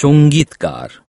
সঙ্গীতকার।